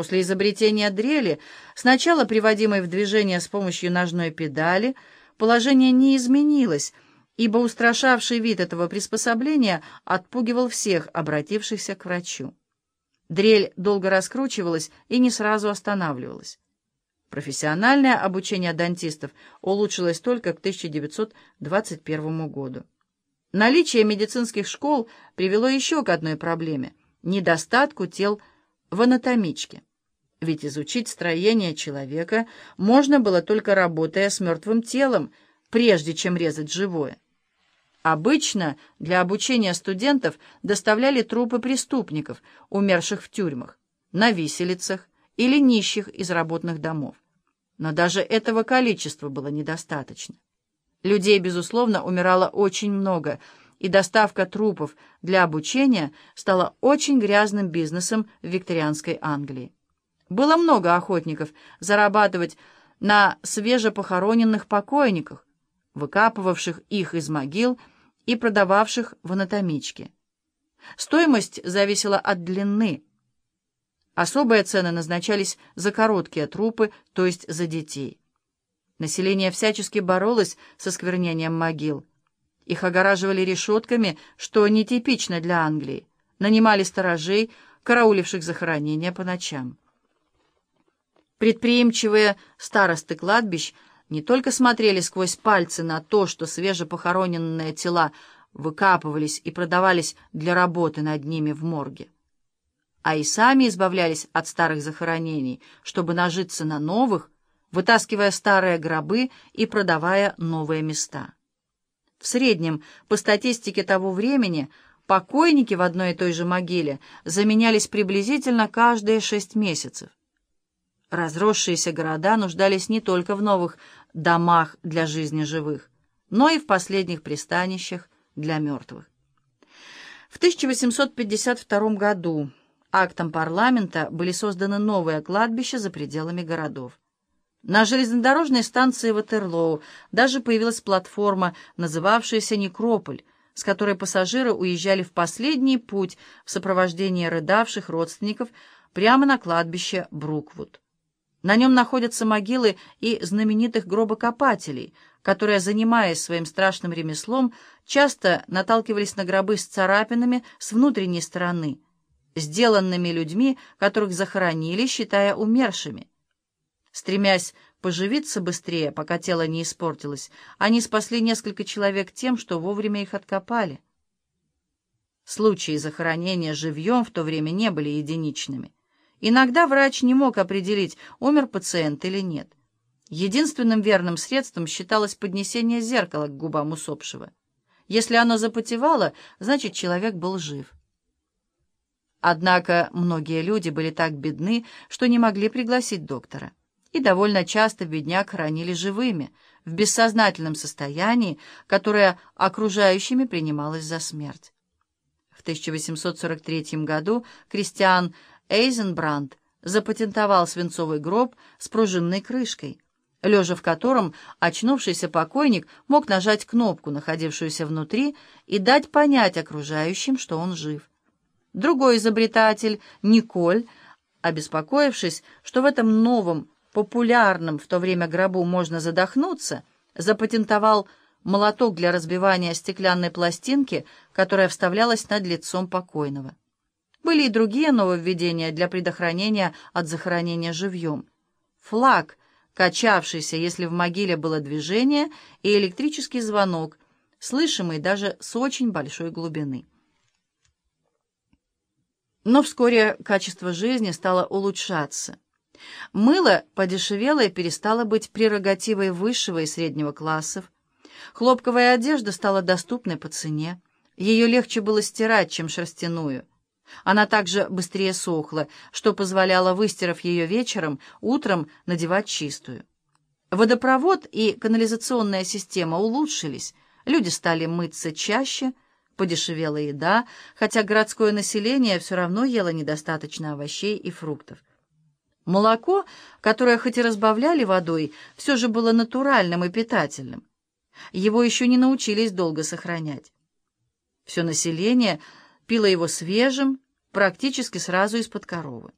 После изобретения дрели, сначала приводимой в движение с помощью ножной педали, положение не изменилось, ибо устрашавший вид этого приспособления отпугивал всех, обратившихся к врачу. Дрель долго раскручивалась и не сразу останавливалась. Профессиональное обучение дантистов улучшилось только к 1921 году. Наличие медицинских школ привело еще к одной проблеме – недостатку тел в анатомичке. Ведь изучить строение человека можно было только работая с мертвым телом, прежде чем резать живое. Обычно для обучения студентов доставляли трупы преступников, умерших в тюрьмах, на виселицах или нищих из работных домов. Но даже этого количества было недостаточно. Людей, безусловно, умирало очень много, и доставка трупов для обучения стала очень грязным бизнесом в викторианской Англии. Было много охотников зарабатывать на свежепохороненных покойниках, выкапывавших их из могил и продававших в анатомичке. Стоимость зависела от длины. Особые цены назначались за короткие трупы, то есть за детей. Население всячески боролось со сквернением могил. Их огораживали решетками, что нетипично для Англии. Нанимали сторожей, карауливших захоронения по ночам. Предприимчивые старосты кладбищ не только смотрели сквозь пальцы на то, что свежепохороненные тела выкапывались и продавались для работы над ними в морге, а и сами избавлялись от старых захоронений, чтобы нажиться на новых, вытаскивая старые гробы и продавая новые места. В среднем, по статистике того времени, покойники в одной и той же могиле заменялись приблизительно каждые шесть месяцев. Разросшиеся города нуждались не только в новых домах для жизни живых, но и в последних пристанищах для мертвых. В 1852 году актом парламента были созданы новые кладбища за пределами городов. На железнодорожной станции Ватерлоу даже появилась платформа, называвшаяся «Некрополь», с которой пассажиры уезжали в последний путь в сопровождении рыдавших родственников прямо на кладбище Бруквуд. На нем находятся могилы и знаменитых гробокопателей, которые, занимаясь своим страшным ремеслом, часто наталкивались на гробы с царапинами с внутренней стороны, сделанными людьми, которых захоронили, считая умершими. Стремясь поживиться быстрее, пока тело не испортилось, они спасли несколько человек тем, что вовремя их откопали. Случаи захоронения живьем в то время не были единичными. Иногда врач не мог определить, умер пациент или нет. Единственным верным средством считалось поднесение зеркала к губам усопшего. Если оно запотевало, значит, человек был жив. Однако многие люди были так бедны, что не могли пригласить доктора. И довольно часто бедняк хоронили живыми, в бессознательном состоянии, которое окружающими принималось за смерть. В 1843 году Кристиан Эйзенбранд запатентовал свинцовый гроб с пружинной крышкой, лежа в котором очнувшийся покойник мог нажать кнопку, находившуюся внутри, и дать понять окружающим, что он жив. Другой изобретатель, Николь, обеспокоившись, что в этом новом, популярном в то время гробу можно задохнуться, запатентовал молоток для разбивания стеклянной пластинки, которая вставлялась над лицом покойного. Были и другие нововведения для предохранения от захоронения живьем. Флаг, качавшийся, если в могиле было движение, и электрический звонок, слышимый даже с очень большой глубины. Но вскоре качество жизни стало улучшаться. Мыло подешевело и перестало быть прерогативой высшего и среднего классов. Хлопковая одежда стала доступной по цене. Ее легче было стирать, чем шерстяную. Она также быстрее сохла, что позволяло, выстирав ее вечером, утром надевать чистую. Водопровод и канализационная система улучшились, люди стали мыться чаще, подешевела еда, хотя городское население все равно ело недостаточно овощей и фруктов. Молоко, которое хоть и разбавляли водой, все же было натуральным и питательным. Его еще не научились долго сохранять. Все население пила его свежим, практически сразу из-под коровы.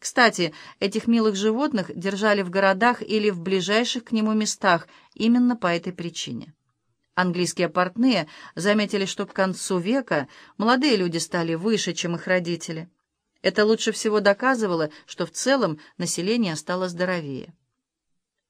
Кстати, этих милых животных держали в городах или в ближайших к нему местах именно по этой причине. Английские портные заметили, что к концу века молодые люди стали выше, чем их родители. Это лучше всего доказывало, что в целом население стало здоровее.